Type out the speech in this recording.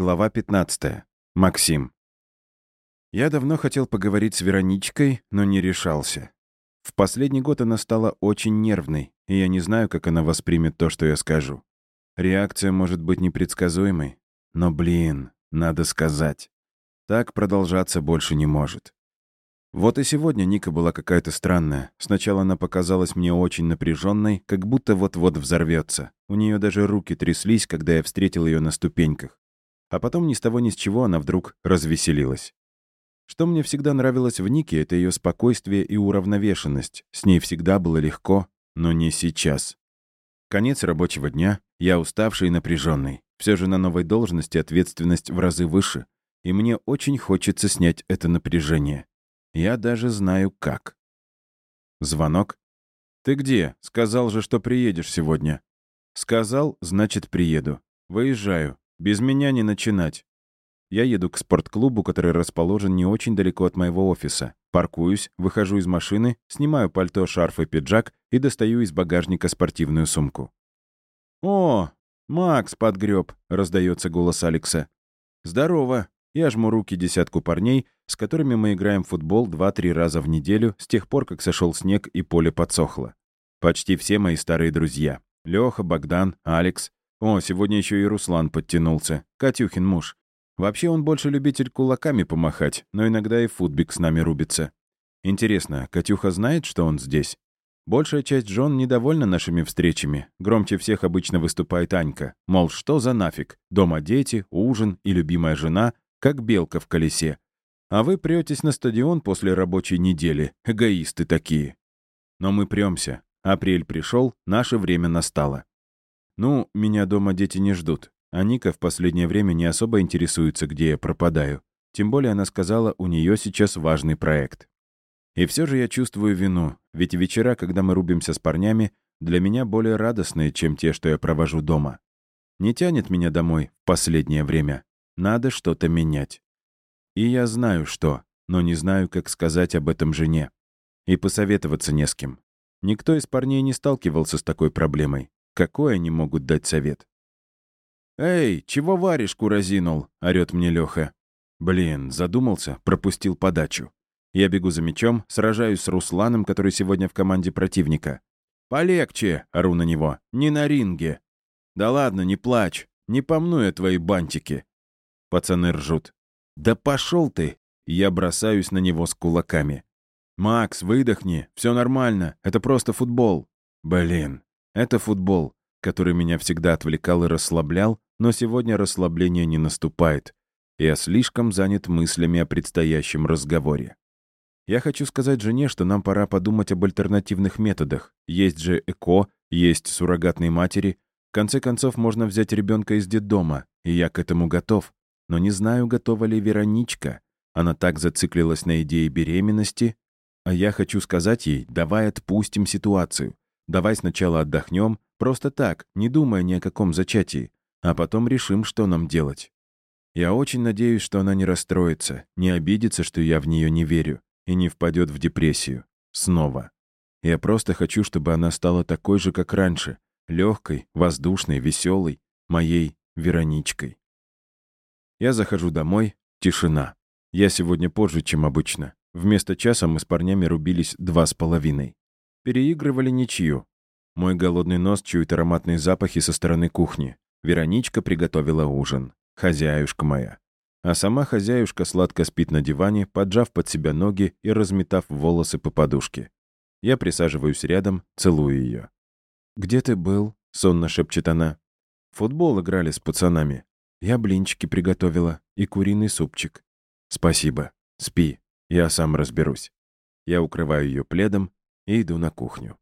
Глава 15. Максим. Я давно хотел поговорить с Вероничкой, но не решался. В последний год она стала очень нервной, и я не знаю, как она воспримет то, что я скажу. Реакция может быть непредсказуемой, но, блин, надо сказать. Так продолжаться больше не может. Вот и сегодня Ника была какая-то странная. Сначала она показалась мне очень напряженной, как будто вот-вот взорвется. У нее даже руки тряслись, когда я встретил ее на ступеньках. А потом ни с того ни с чего она вдруг развеселилась. Что мне всегда нравилось в Нике, это ее спокойствие и уравновешенность. С ней всегда было легко, но не сейчас. Конец рабочего дня, я уставший и напряженный. Все же на новой должности ответственность в разы выше, и мне очень хочется снять это напряжение. Я даже знаю как. Звонок. «Ты где? Сказал же, что приедешь сегодня». «Сказал, значит, приеду. Выезжаю. Без меня не начинать». Я еду к спортклубу, который расположен не очень далеко от моего офиса. Паркуюсь, выхожу из машины, снимаю пальто, шарф и пиджак и достаю из багажника спортивную сумку. «О, Макс подгреб», — раздается голос Алекса. «Здорово. Я жму руки десятку парней, с которыми мы играем в футбол два-три раза в неделю с тех пор, как сошел снег и поле подсохло. Почти все мои старые друзья. Леха, Богдан, Алекс. О, сегодня еще и Руслан подтянулся. Катюхин муж. Вообще он больше любитель кулаками помахать, но иногда и футбик с нами рубится. Интересно, Катюха знает, что он здесь? Большая часть жен недовольна нашими встречами. Громче всех обычно выступает Анька. Мол, что за нафиг? Дома дети, ужин и любимая жена, как белка в колесе. А вы претесь на стадион после рабочей недели. Эгоисты такие. Но мы премся. Апрель пришел, наше время настало. Ну, меня дома дети не ждут. А Ника в последнее время не особо интересуется, где я пропадаю. Тем более она сказала, у нее сейчас важный проект. И все же я чувствую вину, ведь вечера, когда мы рубимся с парнями, для меня более радостные, чем те, что я провожу дома. Не тянет меня домой в последнее время. Надо что-то менять. И я знаю, что, но не знаю, как сказать об этом жене. И посоветоваться не с кем. Никто из парней не сталкивался с такой проблемой. Какой они могут дать совет? «Эй, чего варежку разинул?» — орёт мне Лёха. Блин, задумался, пропустил подачу. Я бегу за мячом, сражаюсь с Русланом, который сегодня в команде противника. «Полегче!» — ору на него. «Не на ринге!» «Да ладно, не плачь! Не помну я твои бантики!» Пацаны ржут. «Да пошел ты!» Я бросаюсь на него с кулаками. «Макс, выдохни, все нормально, это просто футбол». Блин, это футбол, который меня всегда отвлекал и расслаблял, но сегодня расслабление не наступает. Я слишком занят мыслями о предстоящем разговоре. Я хочу сказать жене, что нам пора подумать об альтернативных методах. Есть же ЭКО, есть суррогатные матери. В конце концов, можно взять ребенка из детдома, и я к этому готов. Но не знаю, готова ли Вероничка. Она так зациклилась на идее беременности. А я хочу сказать ей, давай отпустим ситуацию. Давай сначала отдохнем, просто так, не думая ни о каком зачатии, а потом решим, что нам делать. Я очень надеюсь, что она не расстроится, не обидится, что я в нее не верю, и не впадет в депрессию. Снова. Я просто хочу, чтобы она стала такой же, как раньше, легкой, воздушной, веселой, моей Вероничкой. Я захожу домой, тишина. Я сегодня позже, чем обычно. Вместо часа мы с парнями рубились два с половиной. Переигрывали ничью. Мой голодный нос чует ароматные запахи со стороны кухни. Вероничка приготовила ужин. Хозяюшка моя. А сама хозяюшка сладко спит на диване, поджав под себя ноги и разметав волосы по подушке. Я присаживаюсь рядом, целую ее. «Где ты был?» — сонно шепчет она. «Футбол играли с пацанами. Я блинчики приготовила и куриный супчик. Спасибо. Спи. Я сам разберусь. Я укрываю ее пледом и иду на кухню.